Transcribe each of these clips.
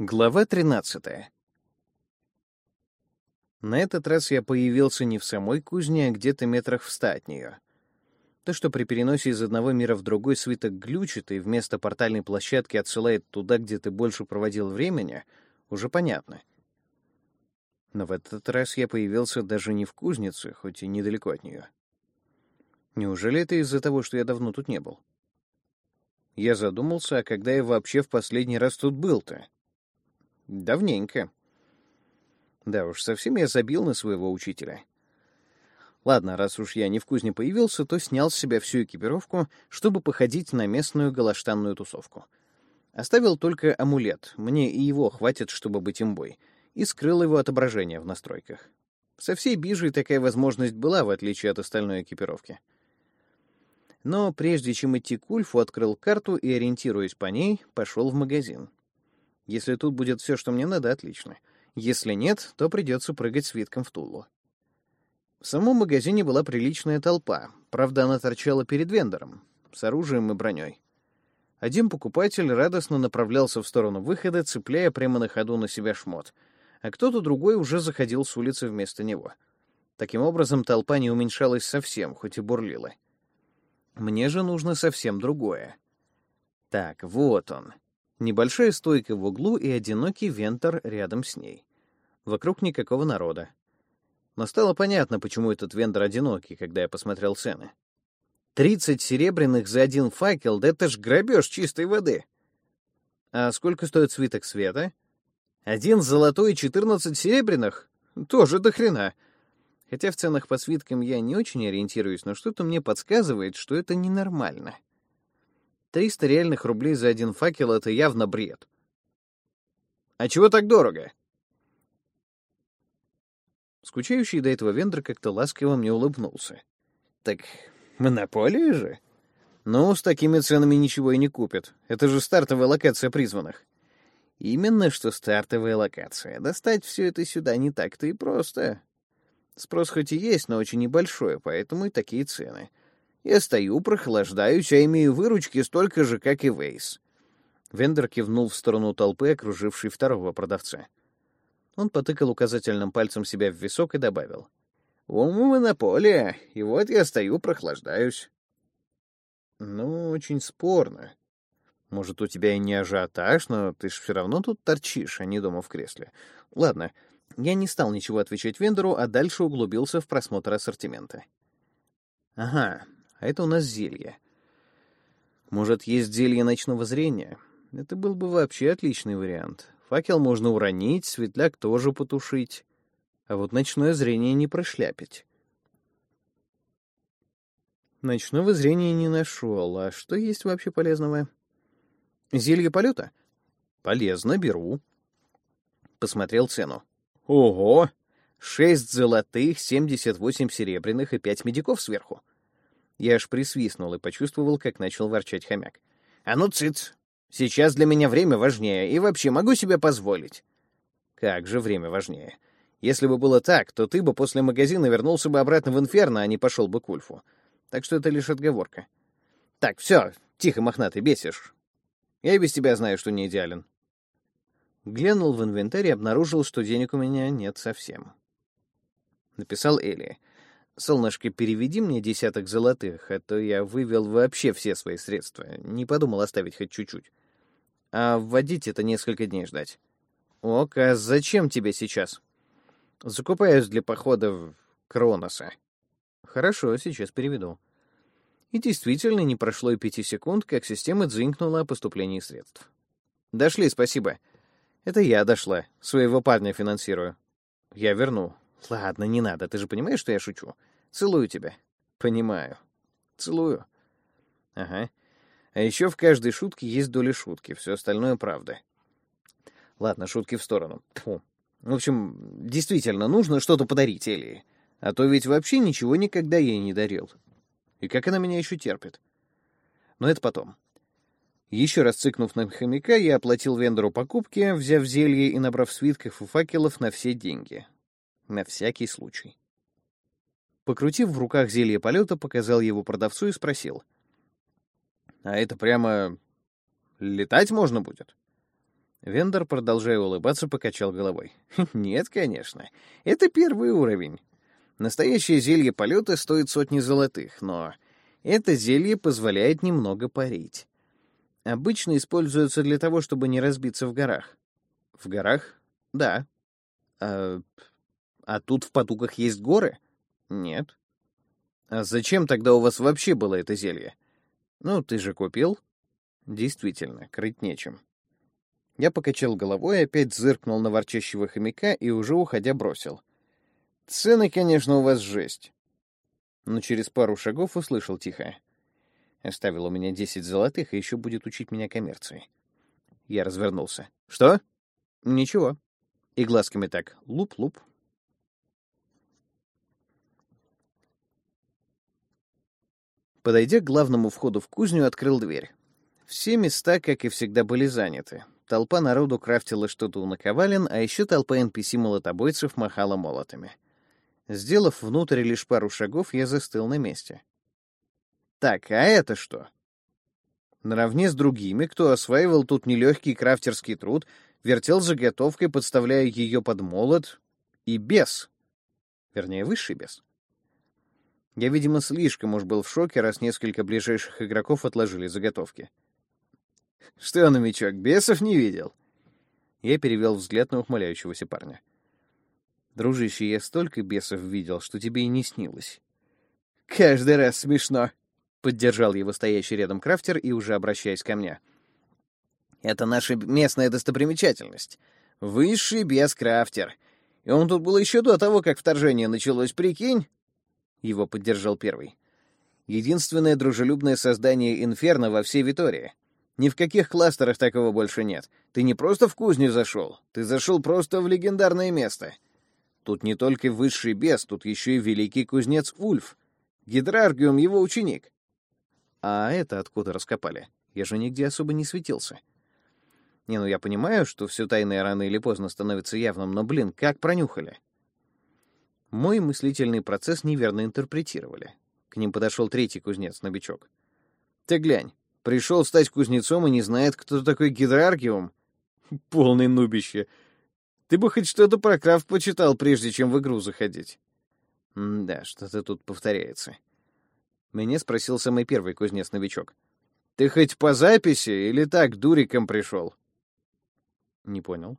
Глава 13. На этот раз я появился не в самой кузне, а где-то метрах в ста от нее. То, что при переносе из одного мира в другой свиток глючит и вместо портальной площадки отсылает туда, где ты больше проводил времени, уже понятно. Но в этот раз я появился даже не в кузнице, хоть и недалеко от нее. Неужели это из-за того, что я давно тут не был? Я задумался, а когда я вообще в последний раз тут был-то? Давненько. Да уж, совсем я забил на своего учителя. Ладно, раз уж я не в кузне появился, то снял с себя всю экипировку, чтобы походить на местную галаштанную тусовку. Оставил только амулет, мне и его хватит, чтобы быть имбой, и скрыл его отображение в настройках. Со всей бижей такая возможность была, в отличие от остальной экипировки. Но прежде чем идти к Ульфу, открыл карту и, ориентируясь по ней, пошел в магазин. Если тут будет все, что мне надо, отлично. Если нет, то придется прыгать свитком в Тулу. В самом магазине была приличная толпа, правда, она торчала перед вендором, с оружием и броней. Один покупатель радостно направлялся в сторону выхода, цепляя прямо на ходу на себя шмот, а кто-то другой уже заходил с улицы вместо него. Таким образом, толпа не уменьшалась совсем, хоть и бурлила. Мне же нужно совсем другое. Так, вот он. Небольшая стойка в углу и одинокий вентор рядом с ней. Вокруг никакого народа. Но стало понятно, почему этот вендор одинокий, когда я посмотрел цены. Тридцать серебряных за один факел, да это ж грабеж чистой воды. А сколько стоит свиток света? Один золотой и четырнадцать серебряных? Тоже до хрена. Хотя в ценах по свиткам я не очень ориентируюсь, но что-то мне подсказывает, что это ненормально. 300 реальных рублей за один факел — это явно бред. А чего так дорого? Скучающий до этого вендор как-то ласково мне улыбнулся. Так монополия же? Ну, с такими ценами ничего и не купят. Это же стартовая локация призванных. Именно что стартовая локация. Достать все это сюда не так-то и просто. Спрос хоть и есть, но очень небольшой, поэтому и такие цены — я стою, прохлаждаюсь, а имею выручки столько же, как и Вейс. Вендер кивнул в сторону толпы, окружившей второго продавца. Он потыкал указательным пальцем себя в висок и добавил. «Ум монополия, и вот я стою, прохлаждаюсь». «Ну, очень спорно. Может, у тебя и не ажиотаж, но ты ж все равно тут торчишь, а не дома в кресле. Ладно, я не стал ничего отвечать вендору, а дальше углубился в просмотр ассортимента. Ага, а это у нас зелье. Может, есть зелье ночного зрения? Это был бы вообще отличный вариант. Факел можно уронить, светляк тоже потушить. А вот ночное зрение не прошляпить. Ночного зрения не нашел. А что есть вообще полезного? Зелье полета? Полезно, беру. Посмотрел цену. Ого! Шесть золотых, семьдесят восемь серебряных и пять медиков сверху. Я аж присвистнул и почувствовал, как начал ворчать хомяк. «А ну, цыц! Сейчас для меня время важнее, и вообще могу себе позволить». «Как же время важнее? Если бы было так, то ты бы после магазина вернулся бы обратно в Инферно, а не пошел бы к Ульфу. Так что это лишь отговорка». «Так, все, тихо, мохнатый, бесишь. Я и без тебя знаю, что не идеален». Глянул в инвентарь и обнаружил, что денег у меня нет совсем. Написал Элли. «Солнышко, переведи мне десяток золотых, а то я вывел вообще все свои средства. Не подумал оставить хоть чуть-чуть. А вводить это несколько дней ждать». «Ок, а зачем тебе сейчас?» «Закупаюсь для похода в Кроноса». «Хорошо, сейчас переведу». И действительно, не прошло и пяти секунд, как система дзынькнула о поступлении средств. «Дошли, спасибо. Это я дошла. Своего парня финансирую. Я верну. Ладно, не надо, ты же понимаешь, что я шучу. Целую тебя. Понимаю. Целую. Ага. А еще в каждой шутке есть доля шутки, все остальное правда. Ладно, шутки в сторону. Фу. В общем, действительно, нужно что-то подарить Элии. А то ведь вообще ничего никогда ей не дарил. И как она меня еще терпит. Но это потом. Еще раз цыкнув на хомяка, я оплатил вендору покупки, взяв зелье и набрав свитков и факелов на все деньги. На всякий случай. Покрутив в руках зелье полета, показал его продавцу и спросил. «А это прямо... летать можно будет?» Вендор, продолжая улыбаться, покачал головой. «Нет, конечно. Это первый уровень. Настоящее зелье полета стоит сотни золотых, но это зелье позволяет немного парить. Обычно используется для того, чтобы не разбиться в горах. В горах? Да. А, а тут в потуках есть горы? Нет. А зачем тогда у вас вообще было это зелье? Ну, ты же купил. Действительно, крыть нечем. Я покачал головой, опять зыркнул на ворчащего хомяка и уже уходя бросил. Цены, конечно, у вас жесть. Но через пару шагов услышал тихо. Оставил у меня десять золотых и еще будет учить меня коммерции. Я развернулся. Что? Ничего. И глазками так. Луп-луп. Подойдя к главному входу в кузню, открыл дверь. Все места, как и всегда, были заняты. Толпа народу крафтила что-то у наковален, а еще толпа NPC-молотобойцев махала молотами. Сделав внутрь лишь пару шагов, я застыл на месте. Так, а это что? Наравне с другими, кто осваивал тут нелегкий крафтерский труд, вертел заготовкой, подставляя ее под молот, и бес. Вернее, высший бес. Я, видимо, слишком уж был в шоке, раз несколько ближайших игроков отложили заготовки. Что, новичок, бесов не видел? Я перевел взгляд на ухмыляющегося парня. Дружище, я столько бесов видел, что тебе и не снилось. Каждый раз смешно, поддержал его стоящий рядом крафтер и уже обращаясь ко мне. Это наша местная достопримечательность. Высший бес-крафтер. И он тут был еще до того, как вторжение началось, прикинь? Его поддержал первый. Единственное дружелюбное создание Инферно во всей Витории. Ни в каких кластерах такого больше нет. Ты не просто в кузню зашел, ты зашел просто в легендарное место. Тут не только высший бес, тут еще и великий кузнец Ульф. Гидраргиум — его ученик. А это откуда раскопали? Я же нигде особо не светился. Не, ну я понимаю, что все тайное рано или поздно становится явным, но, блин, как пронюхали? Мой мыслительный процесс неверно интерпретировали. К ним подошел третий кузнец-новичок. Ты глянь, Пришел стать кузнецом и не знает, кто такой гидраргиум? Полный нубище. Ты бы хоть что-то про крафт почитал, прежде чем в игру заходить. М да, что-то тут повторяется. Меня спросил самый первый кузнец-новичок. Ты хоть по записи или так дуриком пришел? Не понял.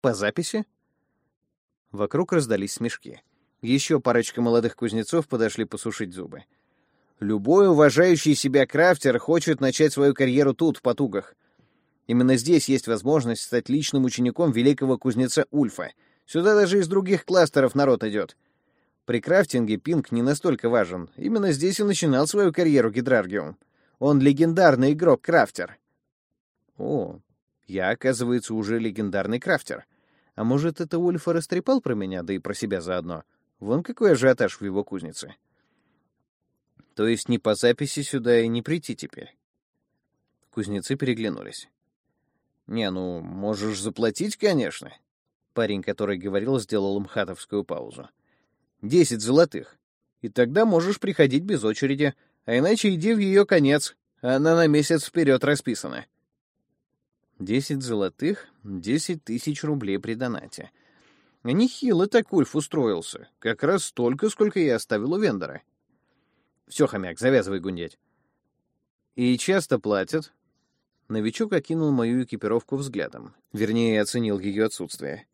По записи? Вокруг раздались смешки. Еще парочка молодых кузнецов подошли посушить зубы. Любой уважающий себя крафтер хочет начать свою карьеру тут, в Потугах. Именно здесь есть возможность стать личным учеником великого кузнеца Ульфа. Сюда даже из других кластеров народ идет. При крафтинге пинг не настолько важен. Именно здесь и начинал свою карьеру Гидраргиум. Он легендарный игрок-крафтер. О, я, оказывается, уже легендарный крафтер. А может, это Ульфа растрепал про меня, да и про себя заодно? Вон какой ажиотаж в его кузнице. То есть не по записи сюда и не прийти теперь. Кузнецы переглянулись. «Не, ну, можешь заплатить, конечно». Парень, который говорил, сделал мхатовскую паузу. «Десять золотых. И тогда можешь приходить без очереди, а иначе иди в ее конец. Она на месяц вперед расписана». Десять золотых, десять тысяч рублей при донате. Нехило так Ульф устроился. Как раз столько, сколько я оставил у вендора. Все, хомяк, завязывай гундеть. И часто платят. Новичок окинул мою экипировку взглядом. Вернее, оценил ее отсутствие.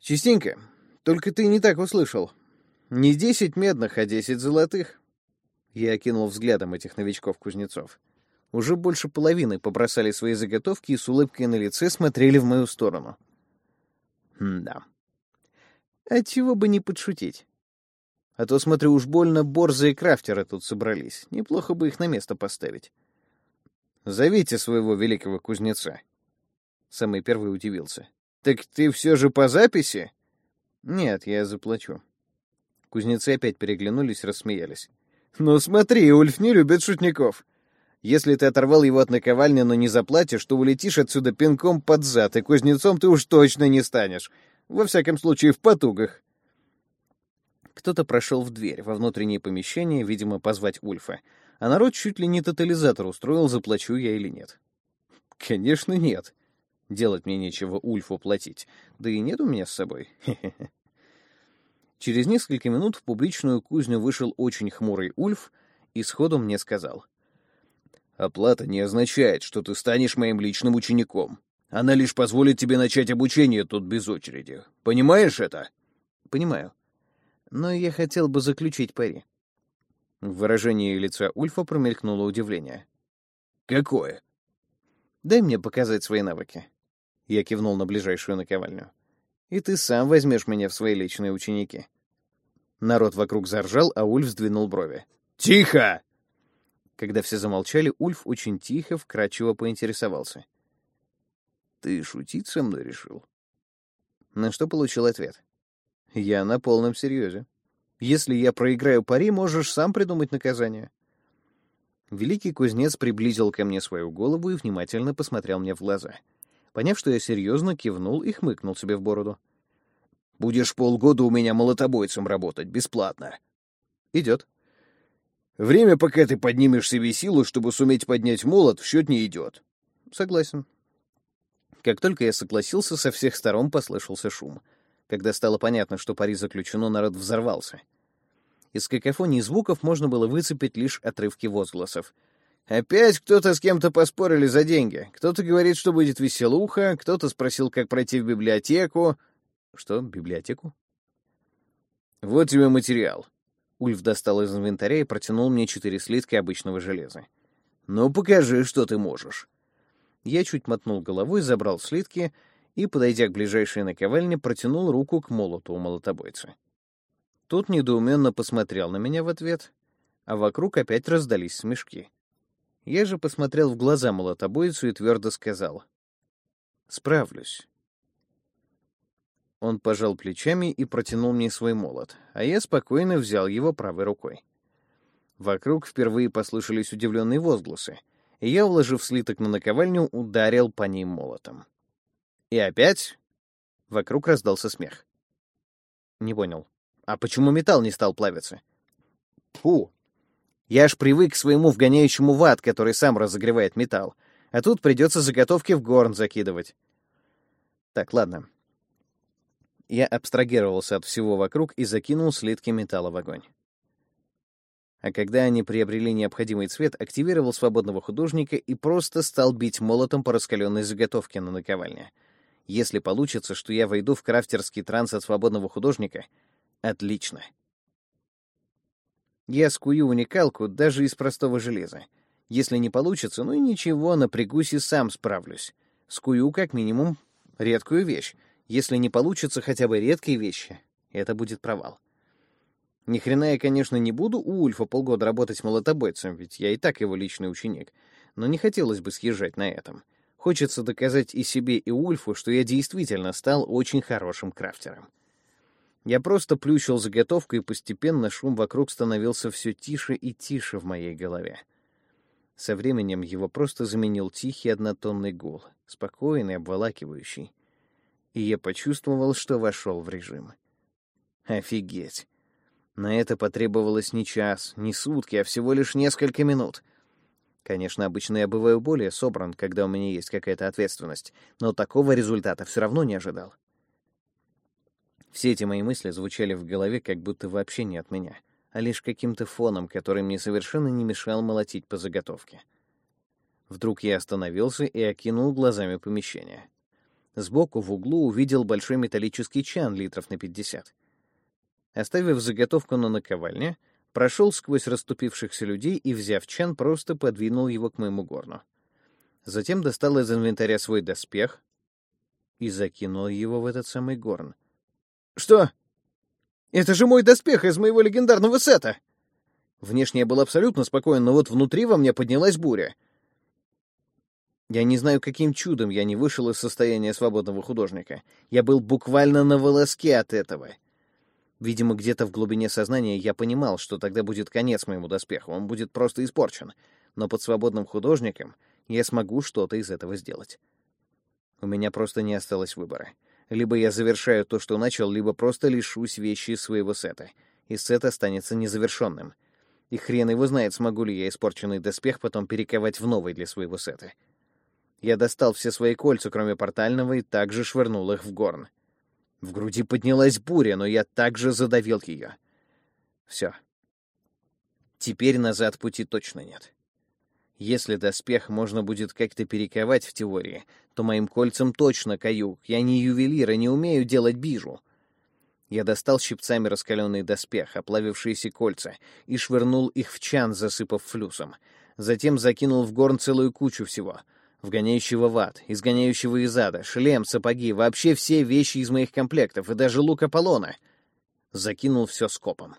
Частенько. Только ты не так услышал. Не десять медных, а десять золотых. Я окинул взглядом этих новичков-кузнецов. Уже больше половины побросали свои заготовки и с улыбкой на лице смотрели в мою сторону. Да. А чего бы не подшутить? А то, смотрю, уж больно борзые крафтеры тут собрались. Неплохо бы их на место поставить. Зовите своего великого кузнеца. Самый первый удивился. Так ты все же по записи? Нет, я заплачу. Кузнецы опять переглянулись, рассмеялись. Ну смотри, Ульф не любит шутников. Если ты оторвал его от наковальни, но не заплатишь, то улетишь отсюда пинком под зад, и кузнецом ты уж точно не станешь. Во всяком случае, в потугах. Кто-то прошел в дверь во внутреннее помещение, видимо, позвать Ульфа. А народ чуть ли не тотализатор устроил, заплачу я или нет. Конечно, нет. Делать мне нечего Ульфу платить. Да и нет у меня с собой. Через несколько минут в публичную кузню вышел очень хмурый Ульф и сходу мне сказал. «Оплата не означает, что ты станешь моим личным учеником. Она лишь позволит тебе начать обучение тут без очереди. Понимаешь это?» «Понимаю. Но я хотел бы заключить пари». В выражении лица Ульфа промелькнуло удивление. «Какое?» «Дай мне показать свои навыки». Я кивнул на ближайшую наковальню. «И ты сам возьмешь меня в свои личные ученики». Народ вокруг заржал, а Ульф сдвинул брови. «Тихо!» Когда все замолчали, Ульф очень тихо, вкрадчиво поинтересовался. «Ты шутить со мной решил?» На что получил ответ. «Я на полном серьезе. Если я проиграю пари, можешь сам придумать наказание». Великий кузнец приблизил ко мне свою голову и внимательно посмотрел мне в глаза. Поняв, что я серьезно, кивнул и хмыкнул себе в бороду. «Будешь полгода у меня молотобойцем работать, бесплатно». «Идет». «Время, пока ты поднимешь себе силу, чтобы суметь поднять молот, в счет не идет». «Согласен». Как только я согласился, со всех сторон послышался шум. Когда стало понятно, что пари заключено, народ взорвался. Из какофонии звуков можно было выцепить лишь отрывки возгласов. Опять кто-то с кем-то поспорили за деньги. Кто-то говорит, что будет веселуха, кто-то спросил, как пройти в библиотеку. Что, библиотеку? Вот тебе материал. Ульф достал из инвентаря и протянул мне четыре слитка обычного железа. Ну, покажи, что ты можешь. Я чуть мотнул головой, забрал слитки и, подойдя к ближайшей наковальне, протянул руку к молоту у молотобойца. Тот недоуменно посмотрел на меня в ответ, а вокруг опять раздались смешки. Я же посмотрел в глаза молотобойцу и твердо сказал. «Справлюсь». Он пожал плечами и протянул мне свой молот, а я спокойно взял его правой рукой. Вокруг впервые послышались удивленные возгласы, и я, уложив слиток на наковальню, ударил по ним молотом. И опять вокруг раздался смех. Не понял. А почему металл не стал плавиться? Фу! Я аж привык к своему вгоняющему в ад, который сам разогревает металл. А тут придется заготовки в горн закидывать. Так, ладно. Я абстрагировался от всего вокруг и закинул слитки металла в огонь. А когда они приобрели необходимый цвет, активировал свободного художника и просто стал бить молотом по раскаленной заготовке на наковальне. Если получится, что я войду в крафтерский транс от свободного художника — Отлично. Я скую уникалку даже из простого железа. Если не получится, ну и ничего, напрягусь и сам справлюсь. Скую как минимум редкую вещь. Если не получится хотя бы редкие вещи, это будет провал. Ни хрена я, конечно, не буду у Ульфа полгода работать молотобойцем, ведь я и так его личный ученик. Но не хотелось бы съезжать на этом. Хочется доказать и себе, и Ульфу, что я действительно стал очень хорошим крафтером. Я просто плющил заготовку, и постепенно шум вокруг становился все тише и тише в моей голове. Со временем его просто заменил тихий однотонный гул, спокойный, обволакивающий. И я почувствовал, что вошел в режим. Офигеть! На это потребовалось не час, не сутки, а всего лишь несколько минут. Конечно, обычно я бываю более собран, когда у меня есть какая-то ответственность, но такого результата все равно не ожидал. Все эти мои мысли звучали в голове как будто вообще не от меня, а лишь каким-то фоном, который мне совершенно не мешал молотить по заготовке. Вдруг я остановился и окинул глазами помещение. Сбоку в углу увидел большой металлический чан литров на 50. Оставив заготовку на наковальне, прошел сквозь расступившихся людей и, взяв чан, просто подвинул его к моему горну. Затем достал из инвентаря свой доспех и закинул его в этот самый горн. «Что? Это же мой доспех из моего легендарного сета!» Внешне я был абсолютно спокоен, но вот внутри во мне поднялась буря. Я не знаю, каким чудом я не вышел из состояния свободного художника. Я был буквально на волоске от этого. Видимо, где-то в глубине сознания я понимал, что тогда будет конец моему доспеху, он будет просто испорчен. Но под свободным художником я смогу что-то из этого сделать. У меня просто не осталось выбора. Либо я завершаю то, что начал, либо просто лишусь вещи своего сета, и сет останется незавершенным. И хрен его знает, смогу ли я испорченный доспех потом перековать в новый для своего сета. Я достал все свои кольца, кроме портального, и также швырнул их в горн. В груди поднялась буря, но я также задавил ее. Все. Теперь назад пути точно нет. Если доспех можно будет как-то перековать в теории, то моим кольцам точно каюк. Я не ювелир и не умею делать бижу. Я достал щипцами раскаленный доспех, оплавившиеся кольца, и швырнул их в чан, засыпав флюсом. Затем закинул в горн целую кучу всего. Вгоняющего в ад, изгоняющего из ада, шлем, сапоги, вообще все вещи из моих комплектов, и даже лук Аполлона. Закинул все скопом.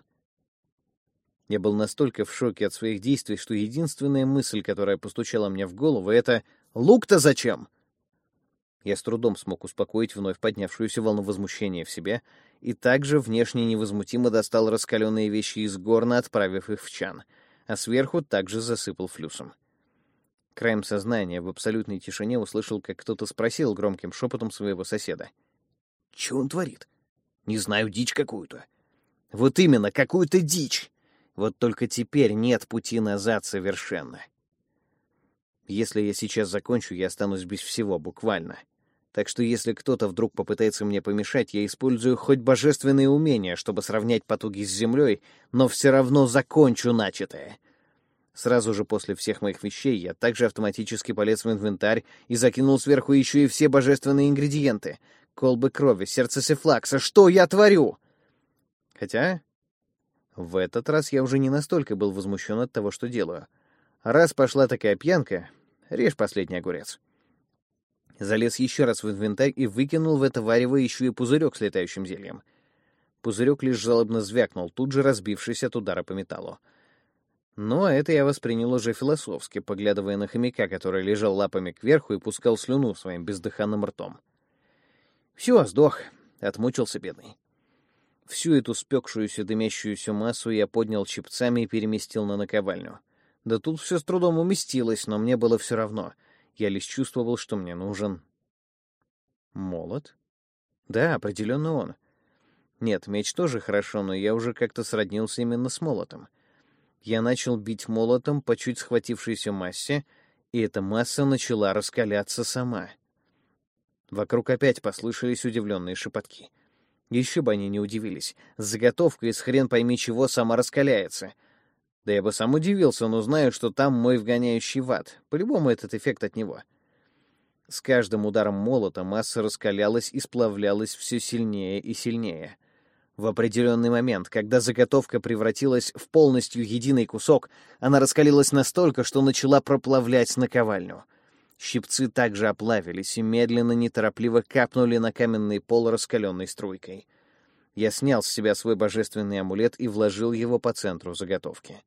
Я был настолько в шоке от своих действий, что единственная мысль, которая постучала мне в голову, это «Лук-то зачем?». Я с трудом смог успокоить вновь поднявшуюся волну возмущения в себе и также внешне невозмутимо достал раскаленные вещи из горна, отправив их в чан, а сверху также засыпал флюсом. Краем сознания в абсолютной тишине услышал, как кто-то спросил громким шепотом своего соседа. «Чего он творит?» «Не знаю, дичь какую-то». «Вот именно, какую-то дичь!» Вот только теперь нет пути назад совершенно. Если я сейчас закончу, я останусь без всего, буквально. Так что если кто-то вдруг попытается мне помешать, я использую хоть божественные умения, чтобы сравнять потуги с землей, но все равно закончу начатое. Сразу же после всех моих вещей я также автоматически полез в инвентарь и закинул сверху еще и все божественные ингредиенты. Колбы крови, сердце сефлакса. Что я творю? Хотя... В этот раз я уже не настолько был возмущен от того, что делаю. Раз пошла такая пьянка, режь последний огурец. Залез еще раз в инвентарь и выкинул в это варево еще и пузырек с летающим зельем. Пузырек лишь жалобно звякнул, тут же разбившись от удара по металлу. Но это я воспринял уже философски, поглядывая на хомяка, который лежал лапами кверху и пускал слюну своим бездыханным ртом. Все, сдох, отмучился бедный. Всю эту спекшуюся дымящуюся массу я поднял щипцами и переместил на наковальню. Да тут все с трудом уместилось, но мне было все равно — я лишь чувствовал, что мне нужен... Молот? Да, определенно он. Нет, меч тоже хорошо, но я уже как-то сроднился именно с молотом. Я начал бить молотом по чуть схватившейся массе, и эта масса начала раскаляться сама. Вокруг опять послышались удивленные шепотки. Еще бы они не удивились. Заготовка из хрен пойми чего сама раскаляется — да я бы сам удивился, но знаю, что там мой вгоняющий в ад. По-любому этот эффект от него. С каждым ударом молота масса раскалялась и сплавлялась все сильнее и сильнее. В определенный момент, когда заготовка превратилась в полностью единый кусок, она раскалилась настолько, что начала проплавлять наковальню. Щипцы также оплавились и медленно, неторопливо капнули на каменный пол раскаленной струйкой. Я снял с себя свой божественный амулет и вложил его по центру заготовки.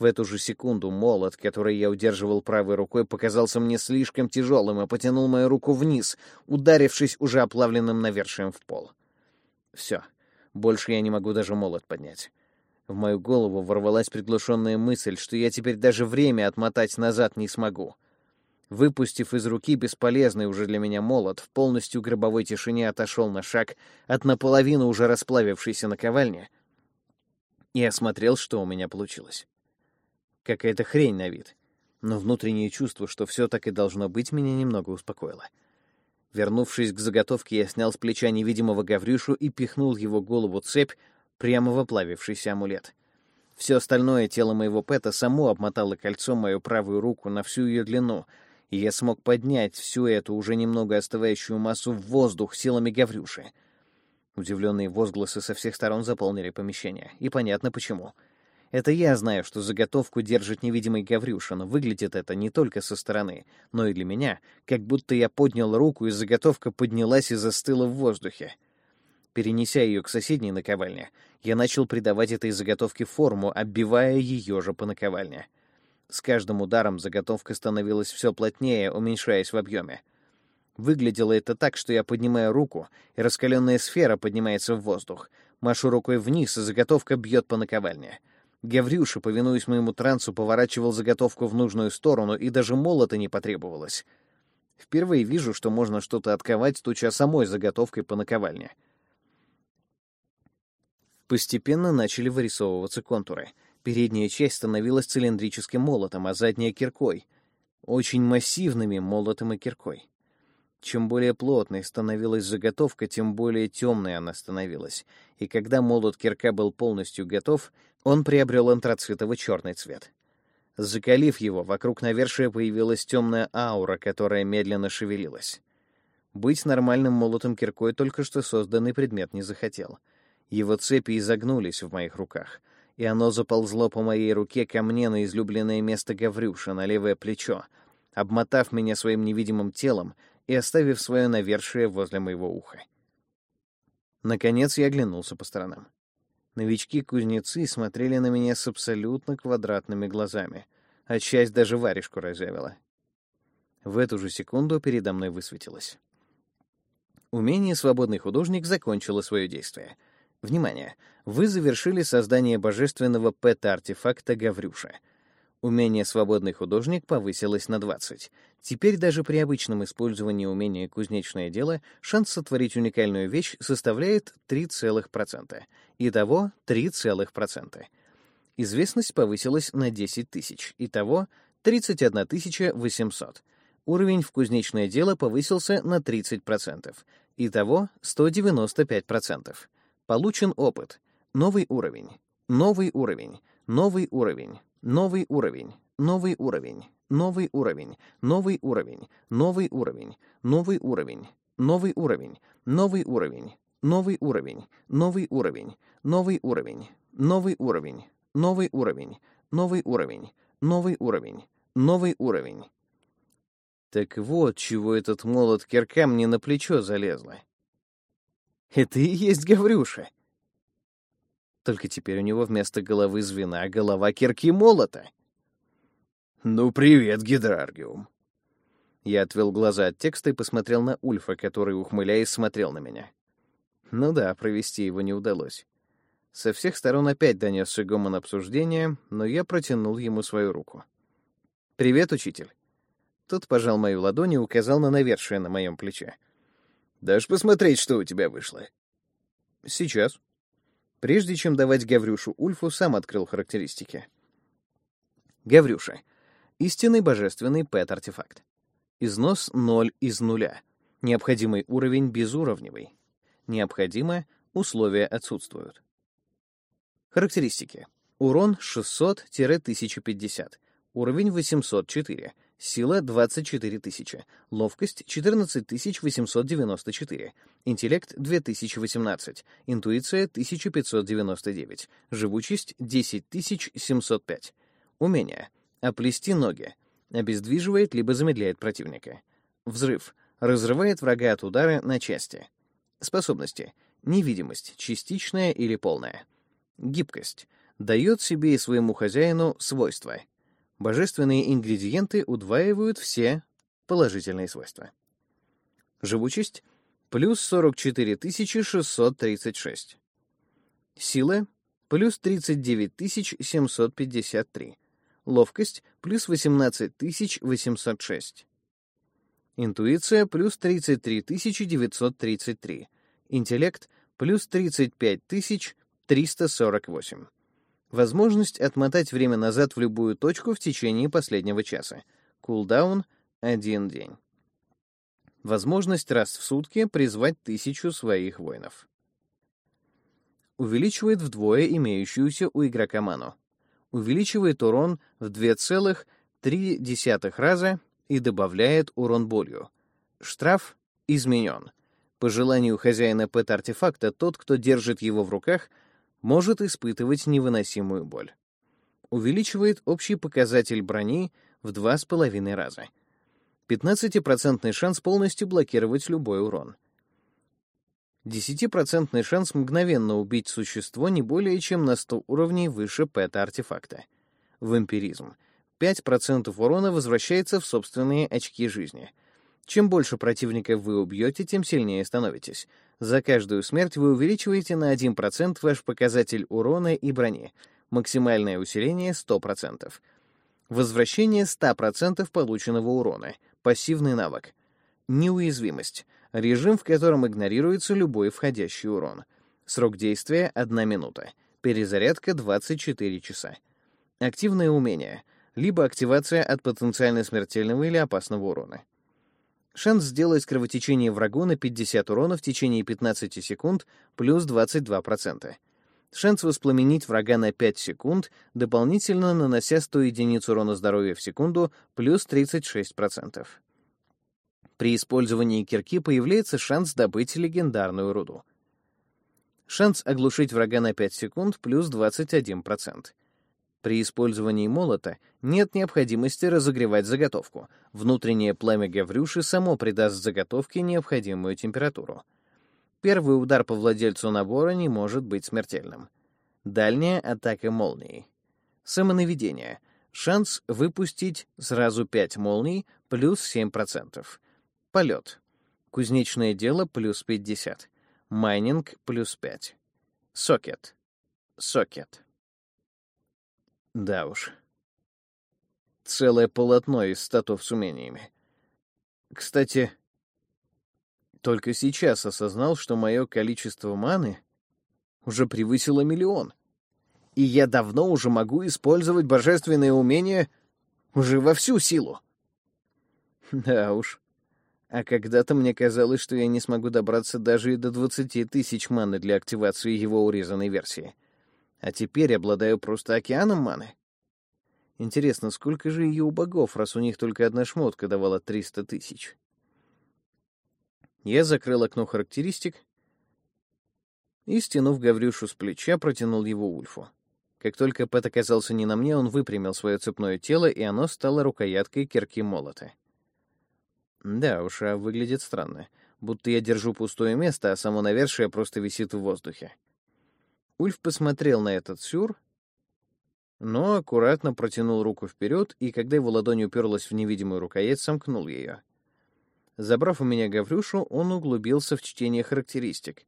В эту же секунду молот, который я удерживал правой рукой, показался мне слишком тяжелым и потянул мою руку вниз, ударившись уже оплавленным навершием в пол. Все. Больше я не могу даже молот поднять. В мою голову ворвалась приглушенная мысль, что я теперь даже время отмотать назад не смогу. Выпустив из руки бесполезный уже для меня молот, в полностью гробовой тишине отошел на шаг от наполовину уже расплавившейся наковальни и осмотрел, что у меня получилось. Какая-то хрень на вид, но внутреннее чувство, что все так и должно быть, меня немного успокоило. Вернувшись к заготовке, я снял с плеча невидимого Гаврюшу и пихнул его голову цепь прямо в оплавившийся амулет. Все остальное тело моего Пэта само обмотало кольцом мою правую руку на всю ее длину — и я смог поднять всю эту уже немного остывающую массу в воздух силами Гаврюши. Удивленные возгласы со всех сторон заполнили помещение, и понятно почему. Это я знаю, что заготовку держит невидимый Гаврюша, но выглядит это не только со стороны, но и для меня, как будто я поднял руку, и заготовка поднялась и застыла в воздухе. Перенеся ее к соседней наковальне, я начал придавать этой заготовке форму, оббивая ее же по наковальне. С каждым ударом заготовка становилась все плотнее, уменьшаясь в объеме. Выглядело это так, что я поднимаю руку, и раскаленная сфера поднимается в воздух. Машу рукой вниз, и заготовка бьет по наковальне. Гаврюша, повинуясь моему трансу, поворачивал заготовку в нужную сторону, и даже молота не потребовалось. Впервые вижу, что можно что-то отковать, стуча самой заготовкой по наковальне. Постепенно начали вырисовываться контуры — Передняя часть становилась цилиндрическим молотом, а задняя — киркой. очень массивными молотом и киркой. Чем более плотной становилась заготовка, тем более темной она становилась, и когда молот кирка был полностью готов, он приобрел антрацитово-черный цвет. Закалив его, вокруг навершия появилась темная аура, которая медленно шевелилась. Быть нормальным молотом киркой только что созданный предмет не захотел. Его цепи изогнулись в моих руках, и оно заползло по моей руке ко мне на излюбленное место Гаврюша, на левое плечо, обмотав меня своим невидимым телом и оставив свое навершие возле моего уха. Наконец я оглянулся по сторонам. Новички-кузнецы смотрели на меня с абсолютно квадратными глазами, а часть даже варежку разъявила. В эту же секунду передо мной высветилось. Умение «Свободный художник» закончило свое действие. Внимание! Вы завершили создание божественного пэт-артефакта Гаврюша — Умение «Свободный художник» повысилось на 20. Теперь даже при обычном использовании умения «Кузнечное дело» шанс сотворить уникальную вещь составляет 3%. Итого 3%. Известность повысилась на 10 тысяч. Итого 31 800. Уровень в «Кузнечное дело» повысился на 30%. Итого 195%. Получен опыт. Новый уровень. Новый уровень. Новый уровень. Новый уровень, новый уровень, новый уровень, новый уровень, новый уровень, новый уровень, новый уровень, новый уровень, новый уровень, новый уровень, новый уровень, новый уровень, новый уровень, новый уровень, новый уровень, новый уровень. Так вот, чего этот молот кирка мне на плечо залезла. Это и есть Гаврюша. Только теперь у него вместо головы звена голова кирки молота. «Ну, привет, Гидраргиум!» Я отвел глаза от текста и посмотрел на Ульфа, который, ухмыляясь, смотрел на меня. Ну да, провести его не удалось. Со всех сторон опять донесся гомон обсуждения, но я протянул ему свою руку. «Привет, учитель!» Тот пожал мою ладонь и указал на навершие на моем плече. «Дашь посмотреть, что у тебя вышло?» «Сейчас», Прежде чем давать Гаврюшу Ульфу, сам открыл характеристики. Гаврюша. Истинный божественный пэт-артефакт. Износ 0 из нуля. Необходимый уровень безуровневый. Необходимо, условия отсутствуют. Характеристики. Урон 600-1050. Уровень 804. Сила — 24 тысячи. Ловкость — 14 894. Интеллект — 2018. Интуиция — 1599. Живучесть — 10 705. Умение. Оплести ноги. Обездвиживает либо замедляет противника. Взрыв. Разрывает врага от удара на части. Способности. Невидимость, частичная или полная. Гибкость. Дает себе и своему хозяину свойства — Божественные ингредиенты удваивают все положительные свойства. Живучесть — плюс 44 636. Сила — плюс 39 753. Ловкость — плюс 18 806. Интуиция — плюс 33 933. Интеллект — плюс 35 348. Возможность отмотать время назад в любую точку в течение последнего часа. Кулдаун — один день. Возможность раз в сутки призвать тысячу своих воинов. Увеличивает вдвое имеющуюся у игрока ману. Увеличивает урон в 2,3 раза и добавляет урон болью. Штраф изменен. По желанию хозяина пэт-артефакта, тот, кто держит его в руках — может испытывать невыносимую боль. Увеличивает общий показатель брони в два с половиной раза. 15% шанс полностью блокировать любой урон. 10% шанс мгновенно убить существо не более чем на 100 уровней выше пэта-артефакта. Вампиризм. 5% урона возвращается в собственные очки жизни. Чем больше противников вы убьете, тем сильнее становитесь. За каждую смерть вы увеличиваете на 1% ваш показатель урона и брони. Максимальное усиление 100%. Возвращение 100% полученного урона. Пассивный навык. Неуязвимость. Режим, в котором игнорируется любой входящий урон. Срок действия — 1 минута. Перезарядка — 24 часа. Активное умение. либо активация от потенциально смертельного или опасного урона. Шанс сделать кровотечение врагу на 50 урона в течение 15 секунд плюс 22%. Шанс воспламенить врага на 5 секунд, дополнительно нанося 100 единиц урона здоровья в секунду плюс 36%. При использовании кирки появляется шанс добыть легендарную руду. Шанс оглушить врага на 5 секунд плюс 21%. При использовании молота нет необходимости разогревать заготовку. Внутреннее пламя Гаврюши само придаст заготовке необходимую температуру. Первый удар по владельцу набора не может быть смертельным. Дальняя атака молнией. Самонаведение. Шанс выпустить сразу 5 молний плюс 7%. Полет. Кузнечное дело плюс 50. Майнинг плюс 5. Сокет. Сокет. Да уж. Целое полотно из статов с умениями. Кстати, только сейчас осознал, что мое количество маны уже превысило миллион. И я давно уже могу использовать божественные умения уже во всю силу. Да уж. А когда-то мне казалось, что я не смогу добраться даже и до 20 тысяч маны для активации его урезанной версии а теперь обладаю просто океаном маны. Интересно, сколько же ее у богов, раз у них только одна шмотка давала 300 тысяч? Я закрыл окно характеристик и, стянув Гаврюшу с плеча, протянул его Ульфу. Как только Пэт оказался не на мне, он выпрямил свое цепное тело, и оно стало рукояткой кирки молота. Да уж, а выглядит странно. Будто я держу пустое место, а само навершие просто висит в воздухе. Ульф посмотрел на этот сюр, но аккуратно протянул руку вперед, и когда его ладонь уперлась в невидимую рукоять, сомкнул ее. Забрав у меня Гаврюшу, он углубился в чтение характеристик.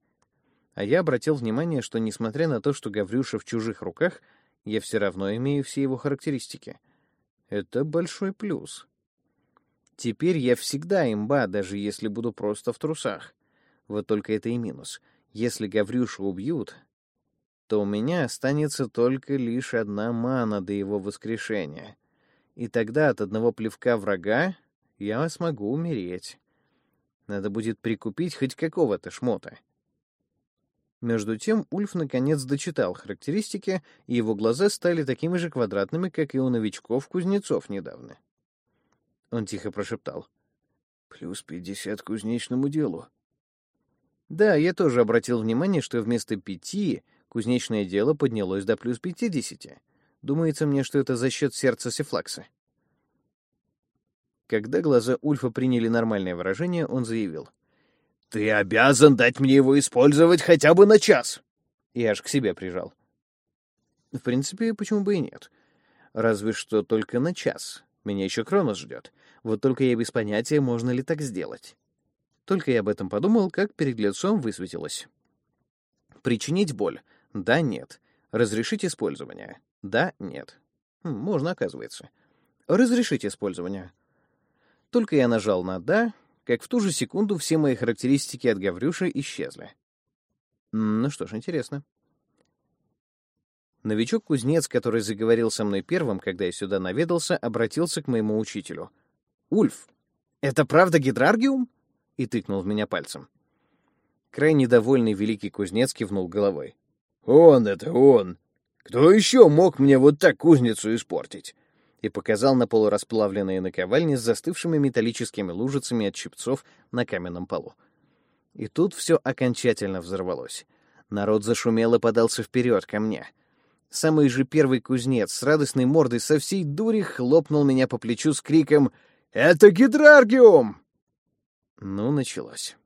А я обратил внимание, что, несмотря на то, что Гаврюша в чужих руках, я все равно имею все его характеристики. Это большой плюс. Теперь я всегда имба, даже если буду просто в трусах. Вот только это и минус. Если Гаврюшу убьют, то у меня останется только лишь одна мана до его воскрешения. И тогда от одного плевка врага я смогу умереть. Надо будет прикупить хоть какого-то шмота. Между тем Ульф наконец дочитал характеристики, и его глаза стали такими же квадратными, как и у новичков-кузнецов недавно. Он тихо прошептал. «Плюс пятьдесят кузнечному делу». Да, я тоже обратил внимание, что вместо пяти Кузнечное дело поднялось до плюс 50. Думается мне, что это за счет сердца Сефлакса. Когда глаза Ульфа приняли нормальное выражение, он заявил. «Ты обязан дать мне его использовать хотя бы на час!» И аж к себе прижал. В принципе, почему бы и нет. Разве что только на час. Меня еще Кронос ждет. Вот только я без понятия, можно ли так сделать. Только я об этом подумал, как перед лицом высветилось. Причинить боль. Да, нет. Разрешить использование. Да, нет. Хм, можно, оказывается. Разрешить использование. Только я нажал на «да», как в ту же секунду все мои характеристики от Гаврюши исчезли. Ну что ж, интересно. Новичок-кузнец, который заговорил со мной первым, когда я сюда наведался, обратился к моему учителю. «Ульф, это правда гидраргиум?» и тыкнул в меня пальцем. Крайне довольный великий кузнец кивнул головой. «Он это он! Кто еще мог мне вот так кузницу испортить?» и показал на полурасплавленные наковальни с застывшими металлическими лужицами от щипцов на каменном полу. И тут все окончательно взорвалось. Народ зашумел и подался вперед ко мне. Самый же первый кузнец с радостной мордой со всей дури хлопнул меня по плечу с криком «Это гидраргиум!» Ну, началось.